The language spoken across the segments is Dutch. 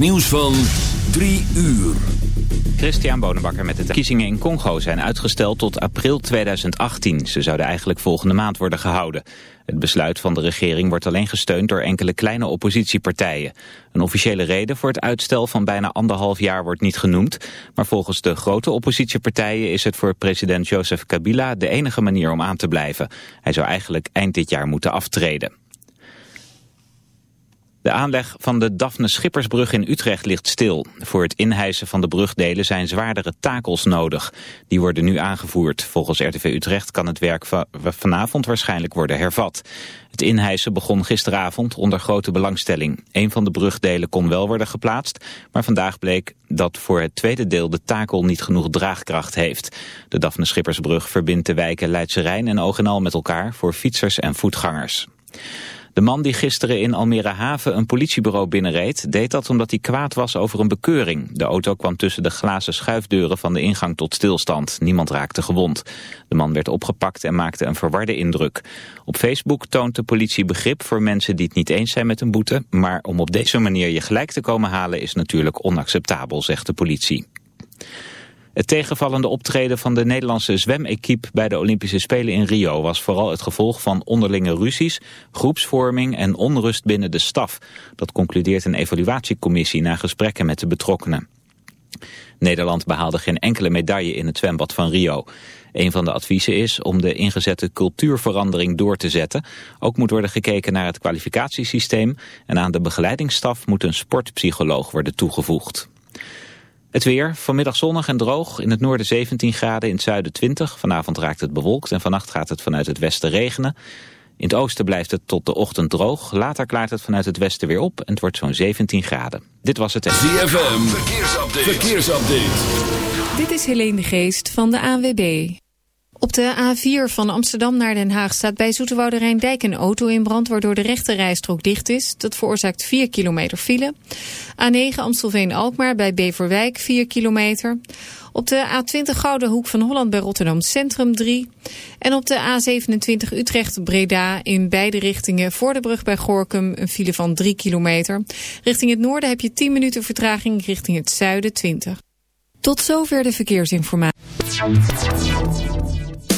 nieuws van 3 uur. Christian Bonenbakker met de verkiezingen in Congo zijn uitgesteld tot april 2018. Ze zouden eigenlijk volgende maand worden gehouden. Het besluit van de regering wordt alleen gesteund door enkele kleine oppositiepartijen. Een officiële reden voor het uitstel van bijna anderhalf jaar wordt niet genoemd. Maar volgens de grote oppositiepartijen is het voor president Joseph Kabila de enige manier om aan te blijven. Hij zou eigenlijk eind dit jaar moeten aftreden. De aanleg van de Daphne Schippersbrug in Utrecht ligt stil. Voor het inhijsen van de brugdelen zijn zwaardere takels nodig. Die worden nu aangevoerd. Volgens RTV Utrecht kan het werk vanavond waarschijnlijk worden hervat. Het inhijsen begon gisteravond onder grote belangstelling. Een van de brugdelen kon wel worden geplaatst, maar vandaag bleek dat voor het tweede deel de takel niet genoeg draagkracht heeft. De Daphne Schippersbrug verbindt de wijken Leidse Rijn en Ogenal met elkaar voor fietsers en voetgangers. De man die gisteren in Almere Haven een politiebureau binnenreed... deed dat omdat hij kwaad was over een bekeuring. De auto kwam tussen de glazen schuifdeuren van de ingang tot stilstand. Niemand raakte gewond. De man werd opgepakt en maakte een verwarde indruk. Op Facebook toont de politie begrip voor mensen die het niet eens zijn met een boete... maar om op deze manier je gelijk te komen halen is natuurlijk onacceptabel, zegt de politie. Het tegenvallende optreden van de Nederlandse zwemequipe bij de Olympische Spelen in Rio was vooral het gevolg van onderlinge ruzies, groepsvorming en onrust binnen de staf. Dat concludeert een evaluatiecommissie na gesprekken met de betrokkenen. Nederland behaalde geen enkele medaille in het zwembad van Rio. Een van de adviezen is om de ingezette cultuurverandering door te zetten. Ook moet worden gekeken naar het kwalificatiesysteem en aan de begeleidingsstaf moet een sportpsycholoog worden toegevoegd. Het weer, vanmiddag zonnig en droog. In het noorden 17 graden, in het zuiden 20. Vanavond raakt het bewolkt en vannacht gaat het vanuit het westen regenen. In het oosten blijft het tot de ochtend droog. Later klaart het vanuit het westen weer op en het wordt zo'n 17 graden. Dit was het... ZFM, verkeersupdate. verkeersupdate. Dit is Helene de Geest van de ANWB. Op de A4 van Amsterdam naar Den Haag staat bij Zoeterwoude Rijndijk een auto in brand... waardoor de rechte rijstrook dicht is. Dat veroorzaakt 4 kilometer file. A9 Amstelveen-Alkmaar bij Beverwijk 4 kilometer. Op de A20 Gouden Hoek van Holland bij Rotterdam Centrum 3. En op de A27 Utrecht-Breda in beide richtingen voor de brug bij Gorkum een file van 3 kilometer. Richting het noorden heb je 10 minuten vertraging, richting het zuiden 20. Tot zover de verkeersinformatie.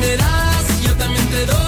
Me das, yo también te doy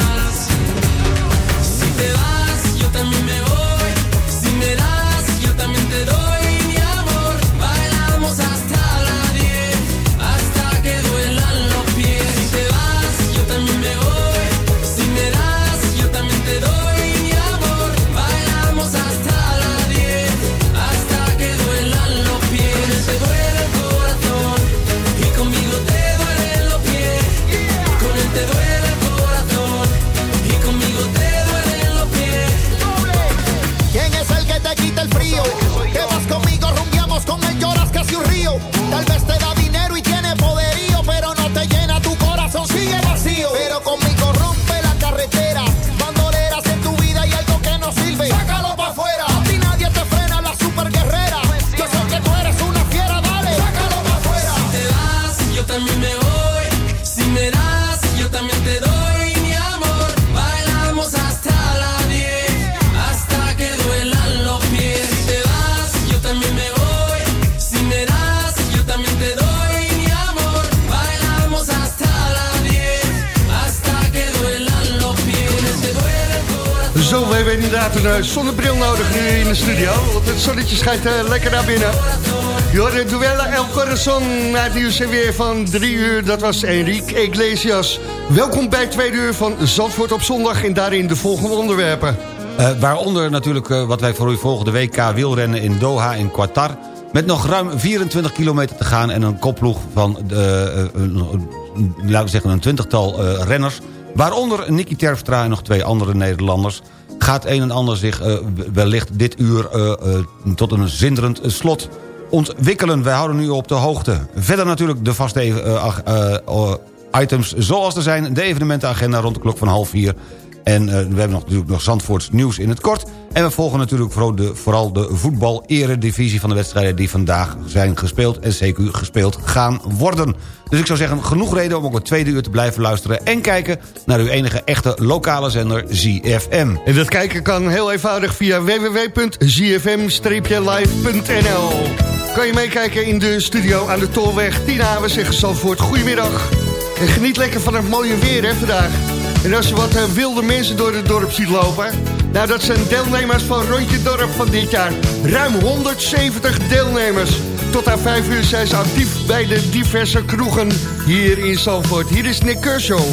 Inderdaad een eh, zonnebril nodig nu in de studio. Want het zonnetje schijnt uh, lekker naar binnen. Jorden Duella El Corazon naar het nieuws en weer van drie uur. Dat was Enrique Iglesias. Welkom bij tweede uur van Zandvoort op zondag. En daarin de volgende onderwerpen. Uh, waaronder natuurlijk wat wij voor u volgende WK wielrennen in Doha in Qatar. Met nog ruim 24 kilometer te gaan en een kopploeg van, laten we zeggen, een twintigtal renners. Waaronder Nicky Terpstra en nog twee andere Nederlanders gaat een en ander zich uh, wellicht dit uur uh, uh, tot een zinderend slot ontwikkelen. Wij houden nu op de hoogte. Verder natuurlijk de vaste items zoals er zijn. De evenementenagenda rond de klok van half vier. En we hebben nog, natuurlijk nog Zandvoorts nieuws in het kort. En we volgen natuurlijk vooral de, vooral de voetbal-eredivisie van de wedstrijden... die vandaag zijn gespeeld en CQ gespeeld gaan worden. Dus ik zou zeggen, genoeg reden om ook het tweede uur te blijven luisteren... en kijken naar uw enige echte lokale zender ZFM. En dat kijken kan heel eenvoudig via www.zfm-live.nl Kan je meekijken in de studio aan de Tolweg. Tina, we zeggen Zandvoort, goedemiddag. En geniet lekker van het mooie weer hè, vandaag. En als je wat uh, wilde mensen door het dorp ziet lopen... nou, dat zijn deelnemers van Rondje Dorp van dit jaar. Ruim 170 deelnemers. Tot aan 5 uur zijn ze actief bij de diverse kroegen hier in Zalvoort. Hier is Nick Kershaw.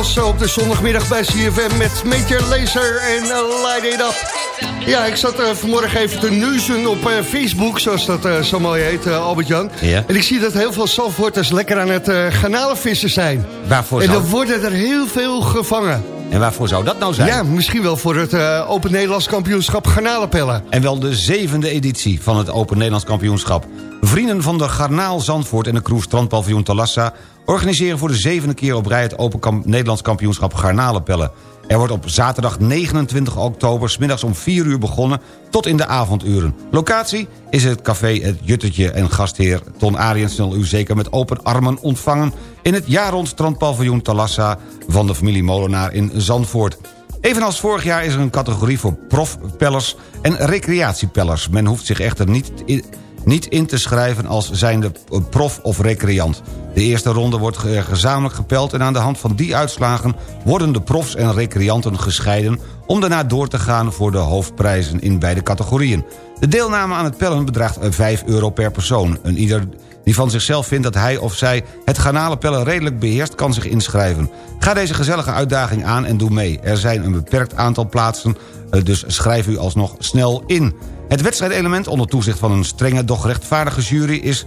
Eh, op de zondagmiddag bij CFM met Major Laser en uh, Light It Up. Ja, ik zat eh, vanmorgen even te neuzen op eh, Facebook, zoals dat eh, zo mooi heet, eh, Albert-Jan. Ja. En ik zie dat heel veel Zandvoorters lekker aan het eh garnalenvissen zijn. Waarvoor En zou, dan worden er heel veel gevangen. en waarvoor zou dat nou zijn? Ja, misschien wel voor het eh, Open Nederlands kampioenschap garnalenpellen. En wel de zevende editie van het Open Nederlands Kampioenschap. Vrienden van de Garnaal Zandvoort en de Kroes Strandpaviljoen Talassa... organiseren voor de zevende keer op rij het Open Kamp Nederlands Kampioenschap Garnalenpellen. Er wordt op zaterdag 29 oktober... smiddags om 4 uur begonnen tot in de avonduren. Locatie is het café Het Juttertje en gastheer Ton Ariens... zal u zeker met open armen ontvangen... in het jaar rond strandpaviljoen Talassa van de familie Molenaar in Zandvoort. Evenals vorig jaar is er een categorie voor profpellers en recreatiepellers. Men hoeft zich echter niet, niet in te schrijven als zijnde prof of recreant. De eerste ronde wordt ge- gezamenlijk gepeld... en aan de hand van die uitslagen worden de profs en recreanten gescheiden... om daarna door te gaan voor de hoofdprijzen in beide categorieën. De deelname aan het pellen bedraagt eh, 5 euro per persoon. Een ieder die van zichzelf vindt dat hij of zij het garnalenpellen redelijk beheerst... kan zich inschrijven. Ga deze gezellige uitdaging aan en doe mee. Er zijn een beperkt aantal plaatsen, eh, dus schrijf u alsnog snel in. Het wedstrijdelement onder toezicht van een strenge, doch rechtvaardige jury... is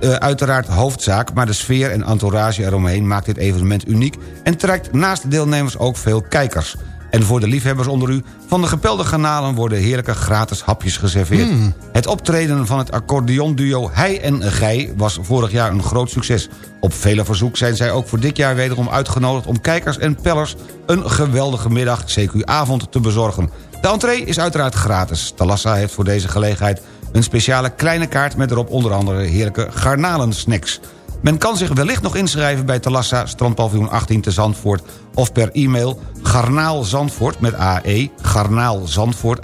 eh, uiteraard hoofdzaak, maar de sfeer en entourage eromheen... maakt dit evenement uniek en trekt naast de deelnemers ook veel kijkers. En voor de liefhebbers onder u, van de gepelde garnalen... worden heerlijke gratis hapjes geserveerd. Het optreden van het accordeonduo Hij en Gij was vorig jaar een groot succes. Op vele verzoek zijn zij ook voor dit jaar wederom uitgenodigd... om kijkers en pellers een geweldige middag, CQ-avond, te bezorgen. De entree is uiteraard gratis. Talassa heeft voor deze gelegenheid een speciale kleine kaart... met erop onder andere heerlijke garnalensnacks. Men kan zich wellicht nog inschrijven bij Talassa, strandpaviljoen 18 te Zandvoort... of per e-mail garnaalzandvoort met AE, garnaalzandvoort,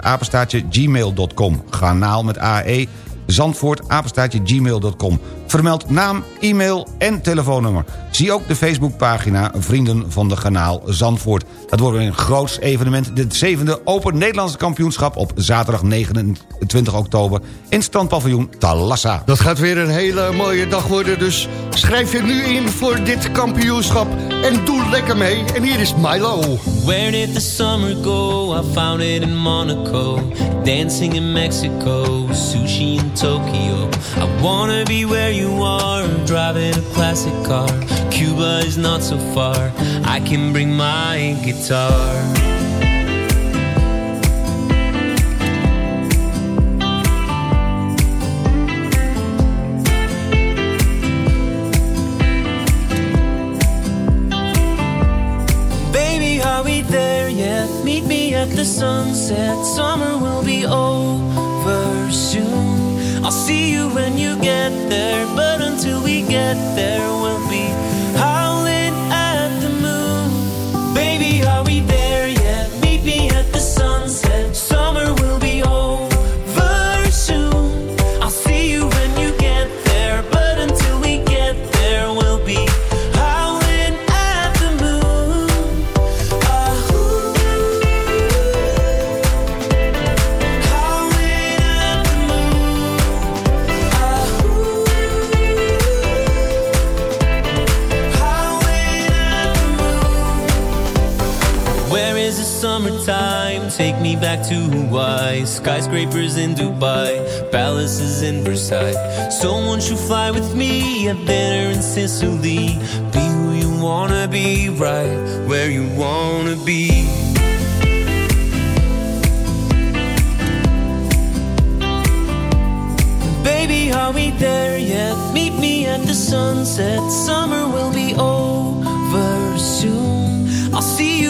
gmail.com. Garnaal met AE, Zandvoort, apenstaatje gmail.com. Vermeld naam, e-mail en telefoonnummer. Zie ook de Facebookpagina Vrienden van de Kanaal Zandvoort. Dat wordt een groots evenement. Dit zevende Open Nederlandse kampioenschap op zaterdag 29 oktober... in strandpaviljoen Talassa. Dat gaat weer een hele mooie dag worden, dus schrijf je nu in voor dit kampioenschap en doe lekker mee. En hier is Milo. Where did the summer go? I found it in Monaco. Dancing in Mexico. Sushi in Tokyo. I wanna be where you are. Driving a classic car. Cuba is not so far. I can bring my guitar. Baby, are we there yet? Meet me at the sunset. Summer will be over. I'll see you when you get there, but until we get there, we'll Hawaii. Skyscrapers in Dubai, palaces in Versailles. So won't you fly with me? A dinner in Sicily. Be who you wanna be, right where you wanna be. Baby, are we there yet? Meet me at the sunset. Summer will be over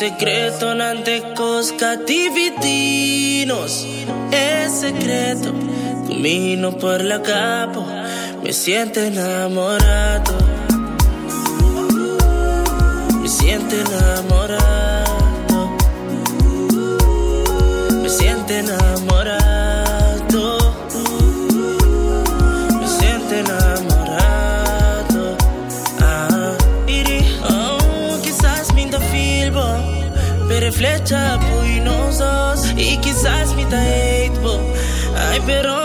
Secreto nante cosca dividinos Es secreto, camino por la capa Me siento enamorado. Me siento enamorado. Me siento enamorado wipe it off.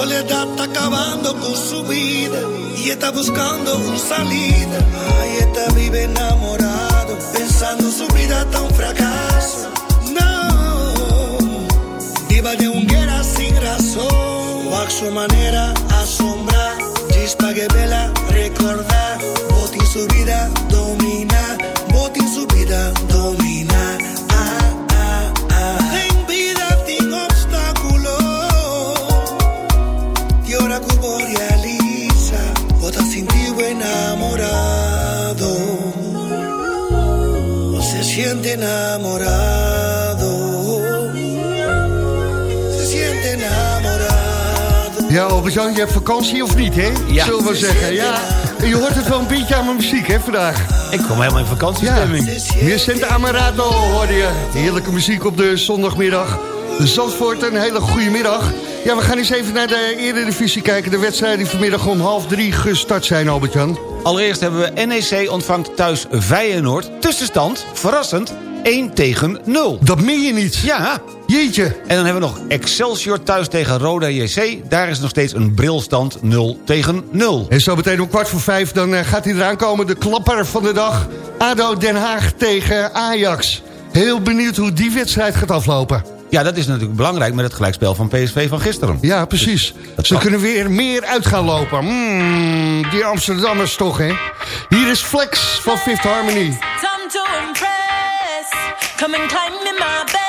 Soledad está acabando con su vida y está buscando una salida. Ay, esta vive enamorado, pensando su vida está un fracaso. No, viva de un guerra sin razón, o a su manera asombrar, chispa que vela recordar, botín su vida Albert-Jan, je hebt vakantie of niet, hè? Ja. Zullen we zeggen, ja. Je hoort het wel een beetje aan mijn muziek, hè, vandaag. Ik kom helemaal in vakantiestemming. Meer Sint Amarato hoorde je. Heerlijke muziek op de zondagmiddag. Zandvoort, een hele goede middag. Ja, we gaan eens even naar de Eredivisie kijken. De wedstrijden die vanmiddag om half drie gestart zijn, Albert-Jan. Allereerst hebben we NEC ontvangt thuis Feyenoord. Tussenstand, verrassend, 1 tegen 0. Dat meen je niet. Ja. Jeetje. En dan hebben we nog Excelsior thuis tegen Roda JC. Daar is nog steeds een brilstand 0 tegen 0. En zo meteen om kwart voor vijf, dan eh, gaat hij eraan komen. De klapper van de dag. ADO Den Haag tegen Ajax. Heel benieuwd hoe die wedstrijd gaat aflopen. Ja, dat is natuurlijk belangrijk met het gelijkspel van PSV van gisteren. Ja, precies. dat Ze kan. kunnen weer meer uit gaan lopen. Mm, die Amsterdammers toch, hè? Hier is Flex van Fifth Harmony. Time to impress. Come and climb in my bed.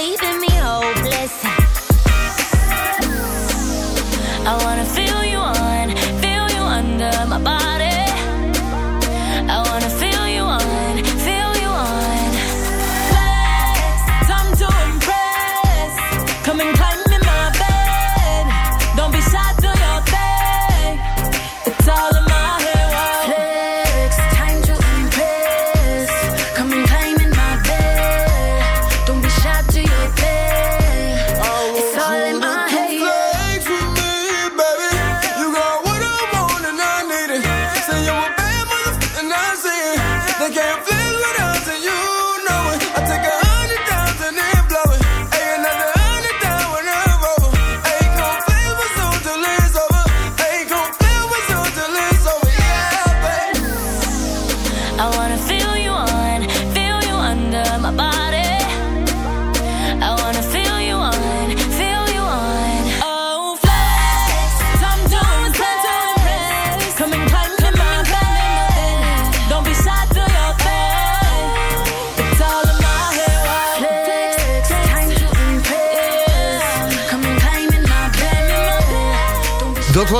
Skin and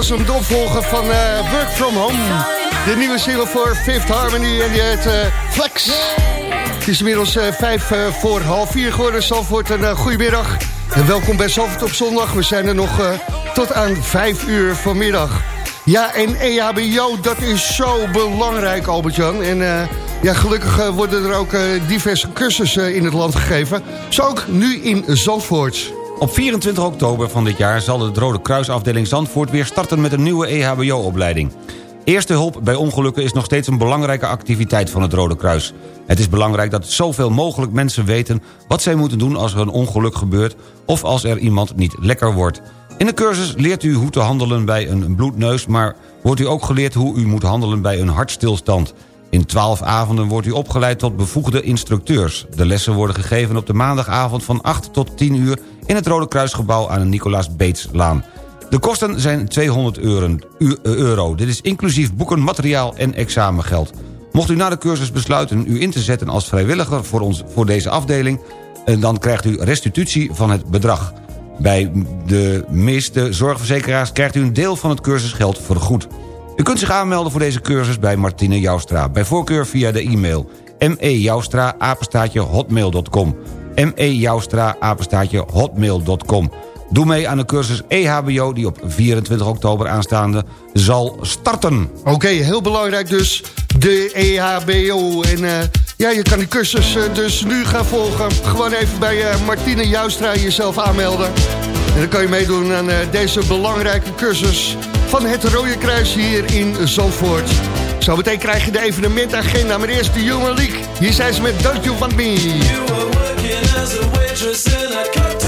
was hem de opvolger van eh, Work From Home. De nieuwe single voor Fifth Harmony en die heet eh, Flex. Het is inmiddels eh, vijf voor half vier geworden. Zalvoort, een goedemiddag. En welkom bij Zalvoort op zondag. We zijn er nog tot aan vijf uur vanmiddag. Ja, en EHBO, dat is zo belangrijk, Albert-Jan. En ja, gelukkig worden er ook diverse cursussen in het land gegeven. Zo ook nu in Zandvoort. Op 24 oktober van dit jaar zal de Rode Kruisafdeling Zandvoort... weer starten met een nieuwe EHBO-opleiding. Eerste hulp bij ongelukken is nog steeds een belangrijke activiteit van het Rode Kruis. Het is belangrijk dat zoveel mogelijk mensen weten... wat zij moeten doen als er een ongeluk gebeurt... of als er iemand niet lekker wordt. In de cursus leert u hoe te handelen bij een bloedneus... maar wordt u ook geleerd hoe u moet handelen bij een hartstilstand. In 12 avonden wordt u opgeleid tot bevoegde instructeurs. De lessen worden gegeven op de maandagavond van 8 tot 10 uur... in het Rode Kruisgebouw aan de Nicolaas Beetslaan. De kosten zijn 200 euro. u- euro. Dit is inclusief boeken, materiaal en examengeld. Mocht u na de cursus besluiten u in te zetten als vrijwilliger voor, ons, voor deze afdeling... eh, dan krijgt u restitutie van het bedrag. Bij de meeste zorgverzekeraars krijgt u een deel van het cursusgeld vergoed. U kunt zich aanmelden voor deze cursus bij Martine Joustra. Bij voorkeur via de e-mail mejoustra apenstaatje hotmail.com mejoustra apenstaatje hotmail.com Doe mee aan de cursus EHBO die op 24 oktober aanstaande zal starten. Oké, heel belangrijk dus, de EHBO. En eh, ja, je kan die cursus eh, dus nu gaan volgen. Gewoon even bij eh, Martine Joustra jezelf aanmelden. En dan kan je meedoen aan deze belangrijke cursus van het Rode Kruis hier in Zandvoort. Zometeen krijg je de evenementagenda, maar eerst de Human League. Hier zijn ze met Don't You Want Me. je sais la queue.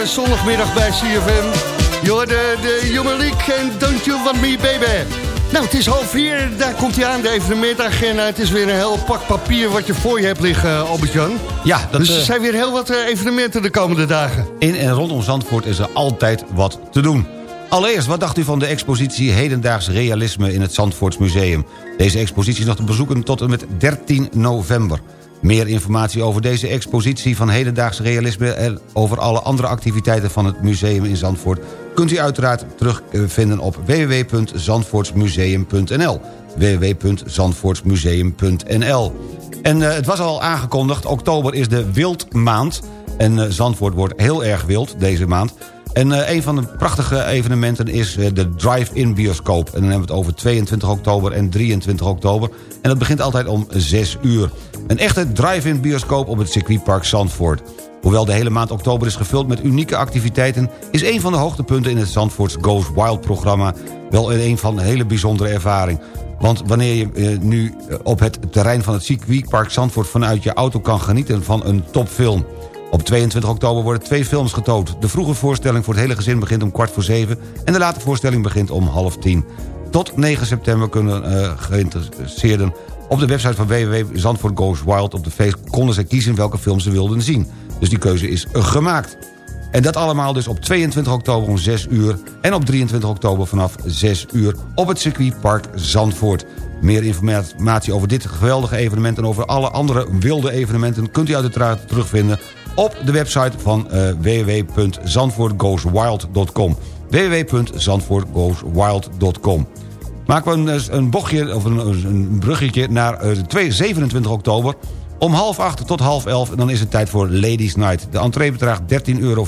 De zondagmiddag bij CFM. Je hoorde de Human League en Don't You Want Me Baby. Nou, het is half vier, daar komt hij aan, de evenementagenda. Het is weer een heel pak papier wat je voor je hebt liggen, Albert-Jan. Ja, dat, Dus er eh, zijn weer heel wat eh, evenementen de komende dagen. In en rondom Zandvoort is er altijd wat te doen. Allereerst, wat dacht u van de expositie Hedendaags Realisme in het Zandvoorts Museum? Deze expositie is nog te bezoeken tot en met 13 november. Meer informatie over deze expositie van hedendaags realisme... en over alle andere activiteiten van het museum in Zandvoort... kunt u uiteraard terugvinden op www.zandvoortsmuseum.nl www.zandvoortsmuseum.nl En eh, het was al aangekondigd, oktober is de wildmaand... en eh, Zandvoort wordt heel erg wild deze maand... En eh, een van de prachtige evenementen is eh, de Drive-In bioscoop. En dan hebben we het over 22 oktober en 23 oktober. En dat begint altijd om 6 uur. Een echte Drive-In bioscoop op het circuitpark Zandvoort. Hoewel de hele maand oktober is gevuld met unieke activiteiten... is een van de hoogtepunten in het Zandvoorts Goes Wild programma... wel een van een hele bijzondere ervaring. Want wanneer je eh, nu op het terrein van het circuitpark Zandvoort... vanuit je auto kan genieten van een topfilm... Op 22 oktober worden twee films getoond. De vroege voorstelling voor het hele gezin begint om kwart voor zeven... en de late voorstelling begint om half tien. Tot 9 september kunnen uh, geïnteresseerden op de website van www Zandvoort Goes Wild... op de feest konden ze kiezen welke films ze wilden zien. Dus die keuze is gemaakt. En dat allemaal dus op 22 oktober om 6 uur... en op 23 oktober vanaf 6 uur op het circuitpark Zandvoort. Meer informatie over dit geweldige evenement... en over alle andere wilde evenementen... kunt u uiteraard terugvinden op de website van uh, www.zandvoortgoeswild.com www.zandvoortgoeswild.com Maken we een, een bochtje, of een, een bruggetje naar uh, 2, 27 oktober... Om half acht tot half elf en dan is het tijd voor Ladies Night. De entree bedraagt 13,50 euro,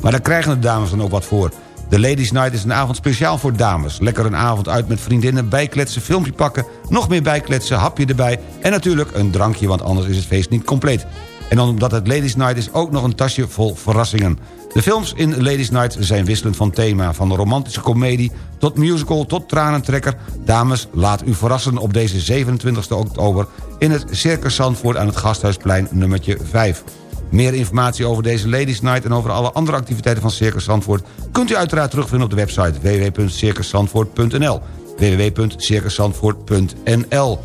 maar daar krijgen de dames dan ook wat voor. De Ladies Night is een avond speciaal voor dames. Lekker een avond uit met vriendinnen, bijkletsen, filmpje pakken... nog meer bijkletsen, hapje erbij en natuurlijk een drankje... want anders is het feest niet compleet. En omdat het Ladies Night is ook nog een tasje vol verrassingen. De films in Ladies Night zijn wisselend van thema. Van de romantische komedie tot musical tot tranentrekker. Dames, laat u verrassen op deze 27 oktober... in het Circus Zandvoort aan het Gasthuisplein nummertje 5. Meer informatie over deze Ladies Night en over alle andere activiteiten van Circus Zandvoort... kunt u uiteraard terugvinden op de website www.circuszandvoort.nl www.circuszandvoort.nl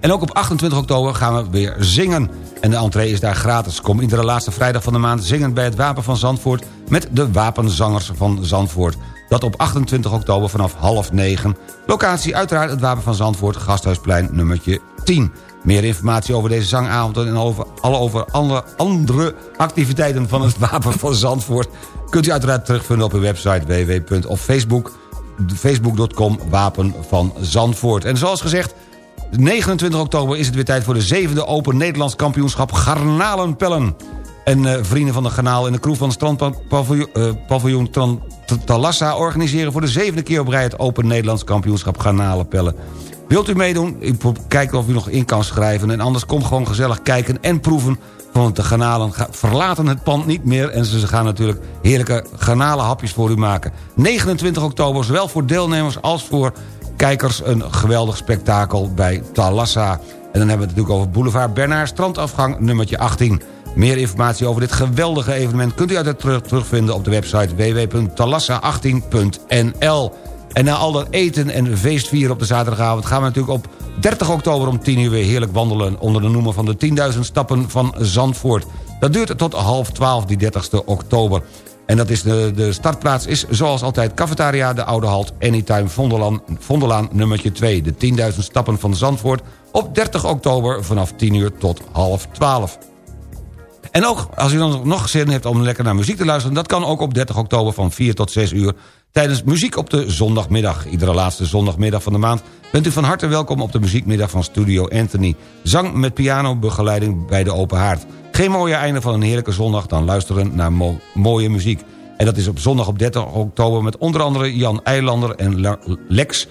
En ook op 28 oktober gaan we weer zingen... En de entree is daar gratis. Kom iedere laatste vrijdag van de maand zingen bij het Wapen van Zandvoort... met de Wapenzangers van Zandvoort. Dat op 28 oktober vanaf half negen. Locatie uiteraard het Wapen van Zandvoort, Gasthuisplein nummertje 10. Meer informatie over deze zangavonden en over, alle over alle andere activiteiten van het Wapen van Zandvoort... kunt u uiteraard terugvinden op uw website www. of Facebook facebook.com Wapen van Zandvoort. En zoals gezegd, 29 oktober is het weer tijd voor de zevende Open Nederlands kampioenschap Garnalenpellen. En uh, vrienden van de Garnaal en de crew van het strandpaviljoen uh, Talassa... organiseren voor de zevende keer op rij het Open Nederlands kampioenschap Garnalenpellen. Wilt u meedoen? Kijken of u nog in kan schrijven. En anders kom gewoon gezellig kijken en proeven. Want de garnalen verlaten het pand niet meer. En ze gaan natuurlijk heerlijke garnalenhapjes voor u maken. 29 oktober, zowel voor deelnemers als voor kijkers een geweldig spektakel bij Talassa. En dan hebben we het natuurlijk over Boulevard Bernard, strandafgang nummertje 18. Meer informatie over dit geweldige evenement kunt u uit terug, terugvinden op de website www.talassa18.nl. En na al dat eten en feestvieren op de zaterdagavond... gaan we natuurlijk op 30 oktober om 10 uur weer heerlijk wandelen... onder de noemer van de 10.000 stappen van Zandvoort. Dat duurt tot half 12, die 30 oktober. En dat is de, de startplaats is zoals altijd Cafetaria, de Oude Halt... Anytime Vondelaan, Vondelaan nummertje 2. De 10.000 stappen van Zandvoort op 30 oktober vanaf 10 uur tot half 12. En ook als u dan nog zin heeft om lekker naar muziek te luisteren... dat kan ook op 30 oktober van 4 tot 6 uur... tijdens muziek op de zondagmiddag. Iedere laatste zondagmiddag van de maand... bent u van harte welkom op de muziekmiddag van Studio Anthony. Zang met pianobegeleiding bij de Open Haard. Geen mooie einde van een heerlijke zondag dan luisteren naar mooie muziek. En dat is op zondag op 30 oktober met onder andere Jan Eilander en Lex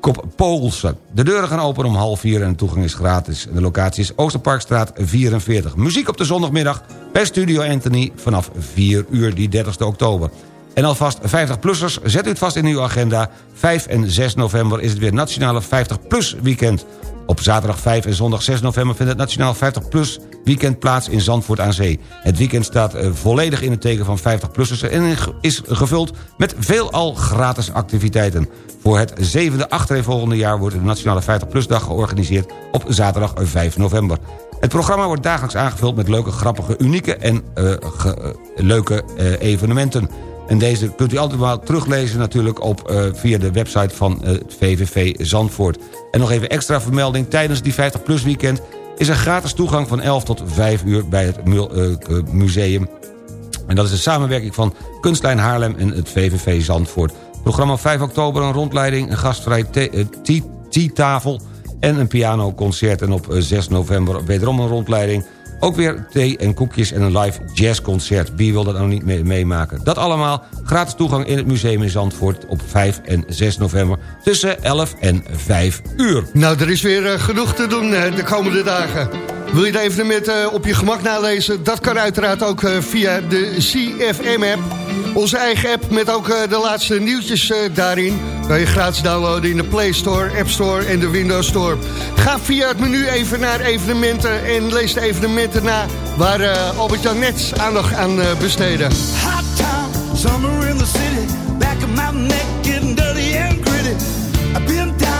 Kop Poolse. De deuren gaan open om half vier en de toegang is gratis. De locatie is Oosterparkstraat 44. Muziek op de zondagmiddag bij Studio Anthony vanaf 4 uur die 30 oktober. En alvast 50-plussers, zet u het vast in uw agenda. 5 en 6 november is het weer Nationale 50-plus weekend. Op zaterdag 5 en zondag 6 november vindt het Nationaal 50PLUS weekend plaats in Zandvoort aan Zee. Het weekend staat eh, volledig in het teken van 50-plussers... en is gevuld met veelal gratis activiteiten. Voor het zevende achtereenvolgende jaar wordt de Nationale 50PLUS dag georganiseerd op zaterdag 5 november. Het programma wordt dagelijks aangevuld met leuke, grappige, unieke en uh, leuke evenementen. En deze kunt u altijd wel teruglezen natuurlijk op, uh, via de website van het VVV Zandvoort. En nog even extra vermelding. Tijdens die 50PLUS weekend is er gratis toegang van 11 tot 5 uur bij het eh, museum. En dat is de samenwerking van Kunstlijn Haarlem en het VVV Zandvoort. Programma 5 oktober een rondleiding, een gastvrij eh, theetafel en een pianoconcert. En op eh, 6 november wederom een rondleiding. Ook weer thee en koekjes en een live jazzconcert. Wie wil dat nou niet mee- meemaken? Dat allemaal gratis toegang in het museum in Zandvoort op 5 en 6 november tussen 11 en 5 uur. Nou, er is weer eh, genoeg te doen eh, de komende dagen. Wil je de evenementen eh, op je gemak nalezen? Dat kan uiteraard ook eh, via de CFM-app. Onze eigen app met ook eh, de laatste nieuwtjes daarin. Kan je gratis downloaden in de Play Store, App Store en de Windows Store. Ga via het menu even naar evenementen en lees de evenementen na... waar Albert-Jan net aandacht aan besteden. Hot town, summer in the city. Back of my neck getting dirty and gritty. I've been down,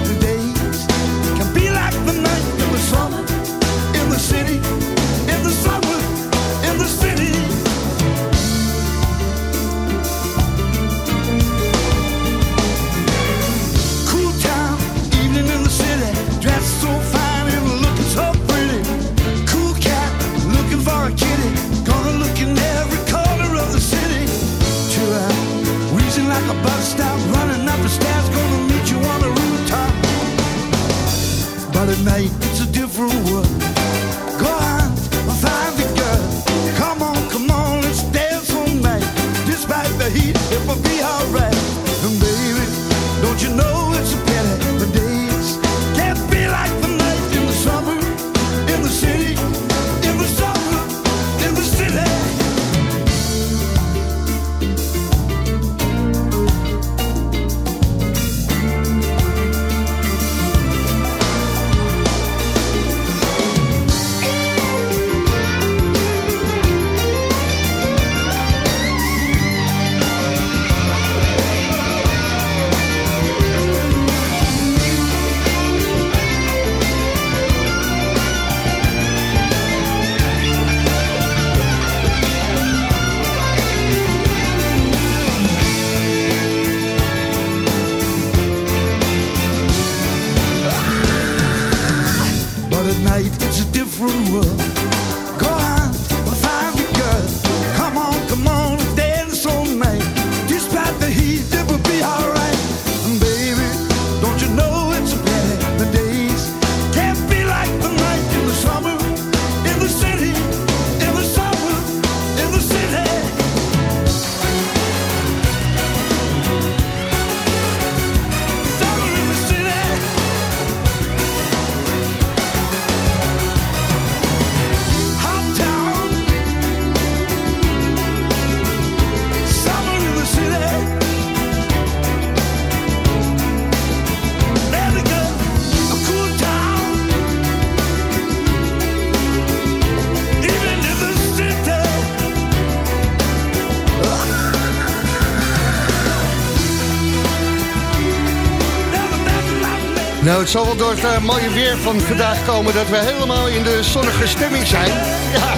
het zal wel door het eh, mooie weer van vandaag komen... dat we helemaal in de zonnige stemming zijn. Ja,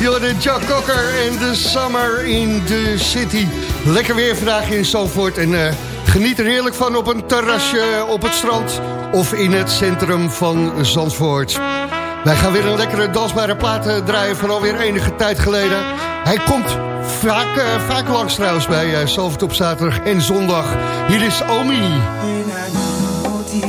Jorden Jack Cocker en de Summer in the City. Lekker weer vandaag in Zandvoort. En eh, geniet er heerlijk van op een terrasje op het strand... of in het centrum van Zandvoort. Wij gaan weer een lekkere dansbare plaat eh, draaien... van alweer enige tijd geleden. Hij komt vaak, vaak langs trouwens bij uh, op zaterdag en zondag. Hier is Omi.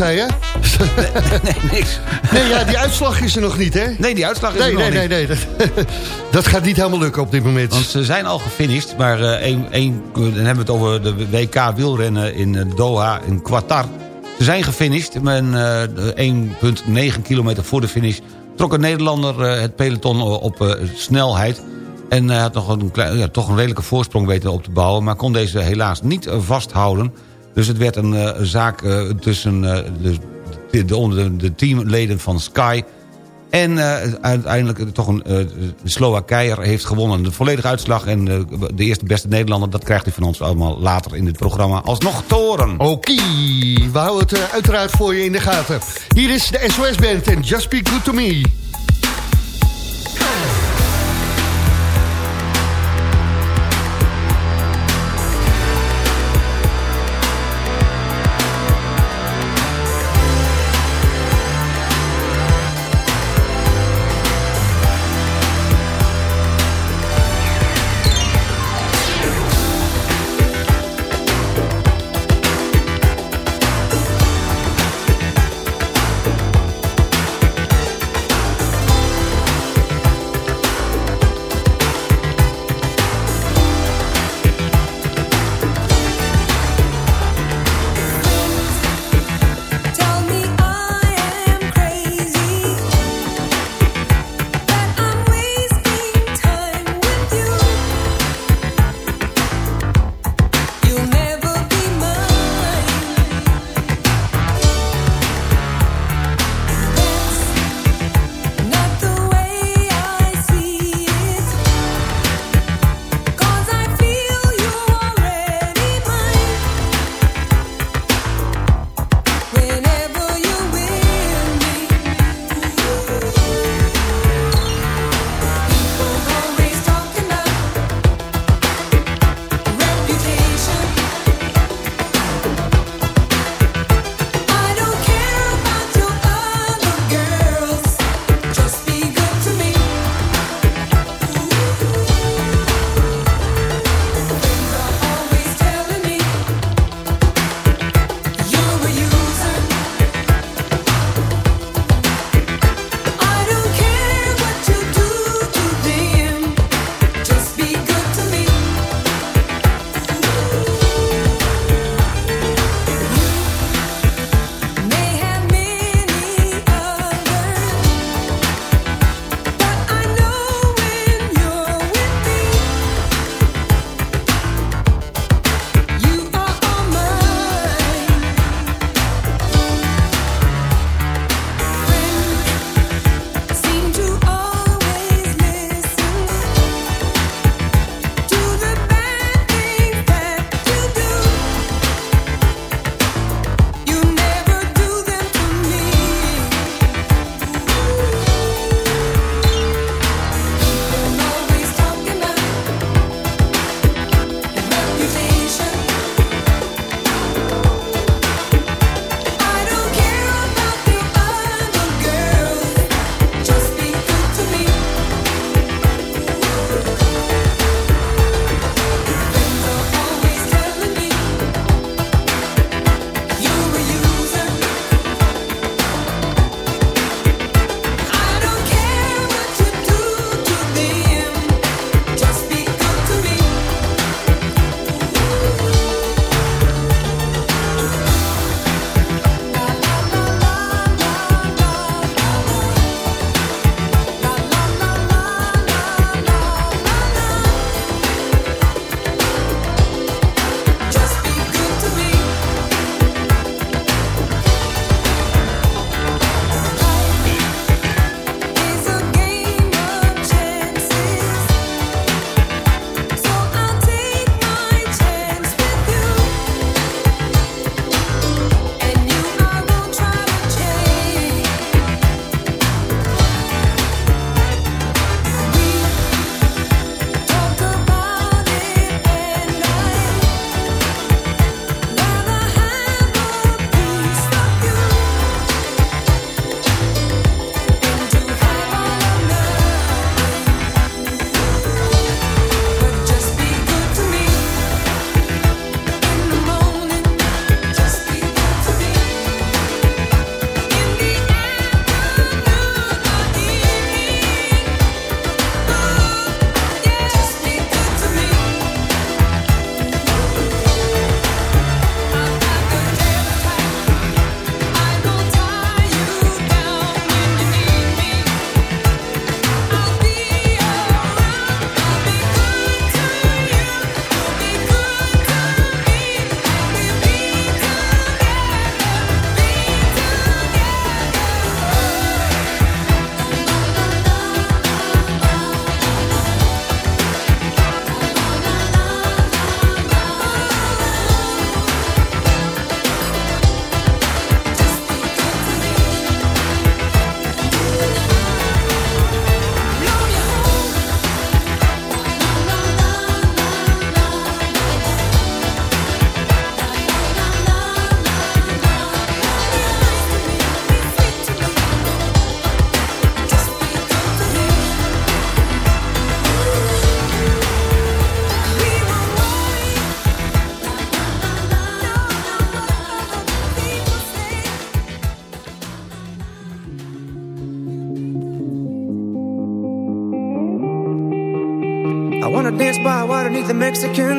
Zei je? nee, niks. Nee, ja, die uitslag is er nog niet, hè? Nee, die uitslag is nee, er nog nee, niet. Nee, nee, Dat, dat gaat niet helemaal lukken op dit moment. Want ze zijn al gefinished, maar eh, één, één, dan hebben we het over de WK wielrennen in eh, Doha, in Qatar. Ze zijn gefinished, men eh, 1,9 kilometer voor de finish... trok een Nederlander het peloton op snelheid... En hij had nog een klein, ja, toch een redelijke voorsprong weten op te bouwen... maar kon deze helaas niet vasthouden. Dus het werd een eh, zaak eh, tussen eh, de, de, de, teamleden van Sky... En uiteindelijk toch een Slowakeier heeft gewonnen. De volledige uitslag en de eerste beste Nederlander... dat krijgt u van ons allemaal later in dit programma alsnog te horen. Oké, we houden het uiteraard voor je in de gaten. Hier is de SOS-band en Just Be Good To Me.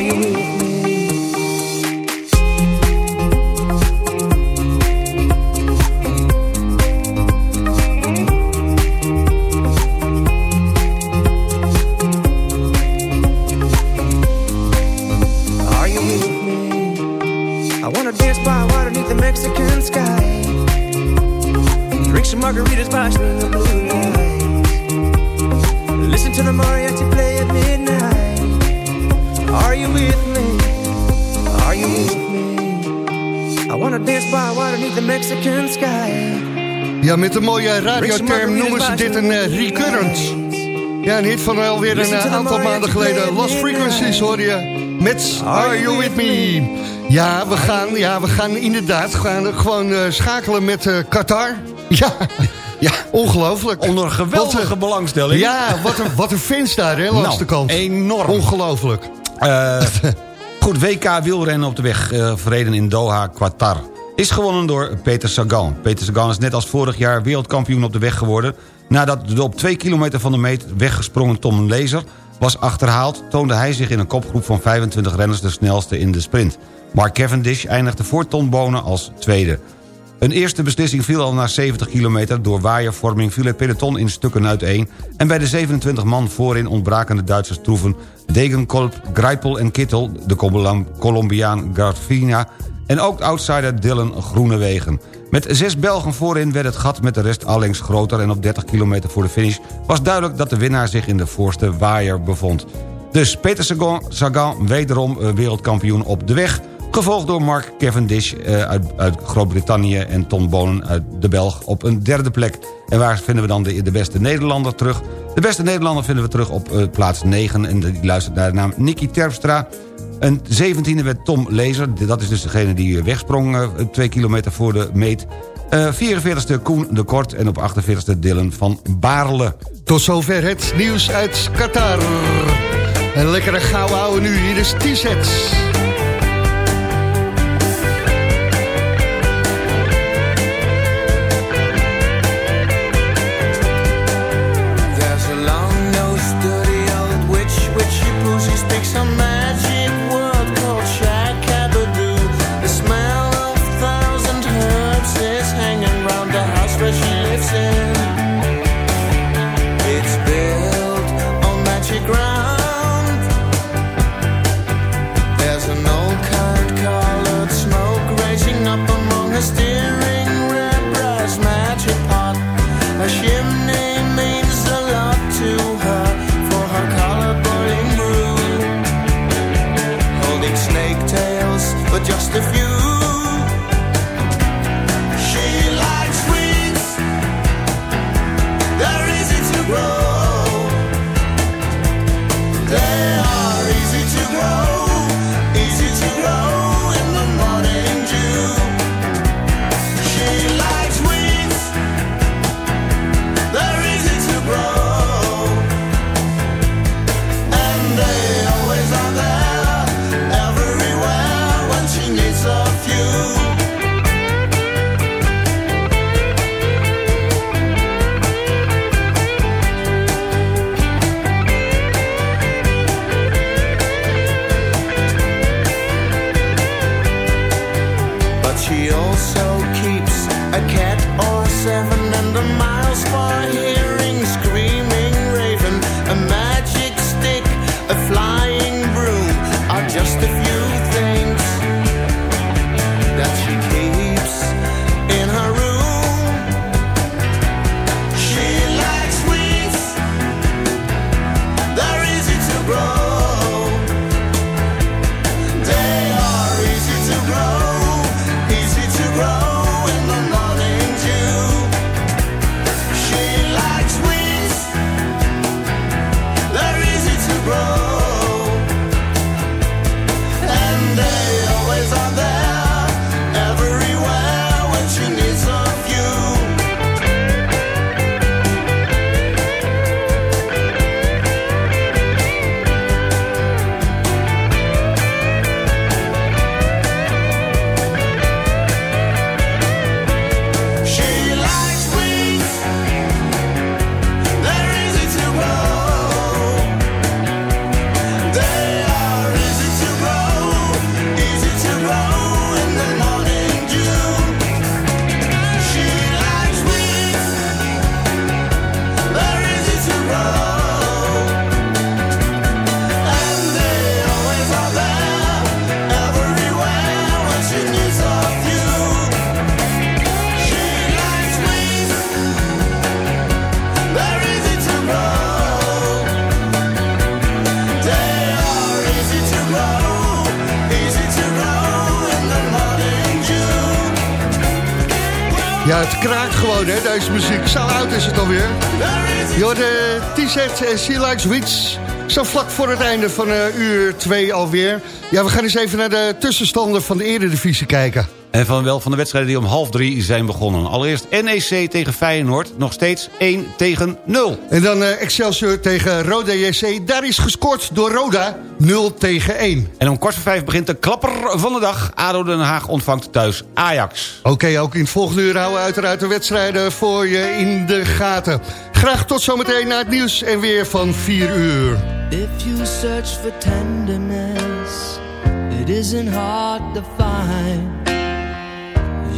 Are you met een mooie radioterm noemen ze dit een eh, recurrence. Ja, een hit van alweer een eh, aantal maanden geleden. Lost Frequencies hoor je met Are You With Me. Ja, we gaan, ja, we gaan inderdaad gaan, gewoon eh, schakelen met eh, Qatar. Ja, ja, ongelooflijk. Onder een geweldige Wat, eh, belangstelling. Ja, wat een, wat een fans daar, hè, langs Nou, de kant. enorm. Ongelooflijk. Eh, goed, WK wielrennen op de weg eh, verreden in Doha, Qatar. Is gewonnen door Peter Sagan. Peter Sagan is net als vorig jaar wereldkampioen op de weg geworden. Nadat de op 2 kilometer van de meet weggesprongen Tom Lezer was achterhaald... toonde hij zich in een kopgroep van 25 renners de snelste in de sprint. Mark Cavendish eindigde voor Ton Bonen als tweede. Een eerste beslissing viel al na 70 kilometer. Door waaiervorming viel het peloton in stukken uiteen... en bij de 27 man voorin ontbraken de Duitsers troeven... Degenkolb, Greipel en Kittel, de Colom- Colombiaan Garfina... en ook outsider Dylan Groenewegen. Met zes Belgen voorin werd het gat met de rest allengs groter... en op 30 kilometer voor de finish was duidelijk dat de winnaar zich in de voorste waaier bevond. Dus Peter Sagan, wederom eh, wereldkampioen op de weg... Gevolgd door Mark Cavendish eh, uit, Groot-Brittannië en Tom Bonen uit de Belg op een derde plek. En waar vinden we dan de, beste Nederlander terug? De beste Nederlander vinden we terug op eh, plaats 9 en die luistert naar de naam Nicky Terpstra. Een 17e werd Tom Lezer, dat is dus degene die eh, wegsprong eh, twee kilometer voor de meet. Eh 44e Koen de Kort en op 48e Dylan van Baarle. Tot zover het nieuws uit Qatar. Een lekkere gouden ouwe nu, hier is T-sets. also keeps a cat or seven under my. Gewoon, deze muziek. Zo oud is het alweer. Joh, de T-set en She Likes Wits. Zo vlak voor het einde van uh, uur 2 alweer. Ja, we gaan eens even naar de tussenstanden van de Eredivisie kijken. En van wel van de wedstrijden die om half drie zijn begonnen. Allereerst NEC tegen Feyenoord, nog steeds 1 tegen 0. En dan uh, Excelsior tegen Roda JC. Daar is gescoord door Roda 0 tegen 1. En om kwart voor vijf begint de klapper van de dag. ADO Den Haag ontvangt thuis Ajax. Oké, okay, ook in het volgende uur houden we uiteraard de wedstrijden voor je in de gaten. Graag tot zometeen naar het nieuws en weer van 4 uur. If you search for tenderness, it isn't hard to find.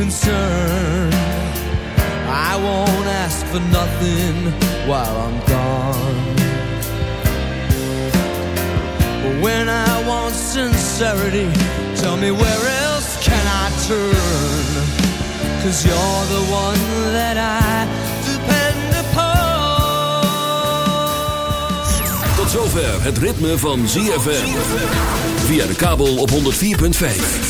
Too concerned. I won't ask for nothing while I'm gone. But when I want sincerity, tell me where else can I turn? Cause you're the one that I depend upon. Tot zover het ritme van ZFM. Via de kabel op 104.5.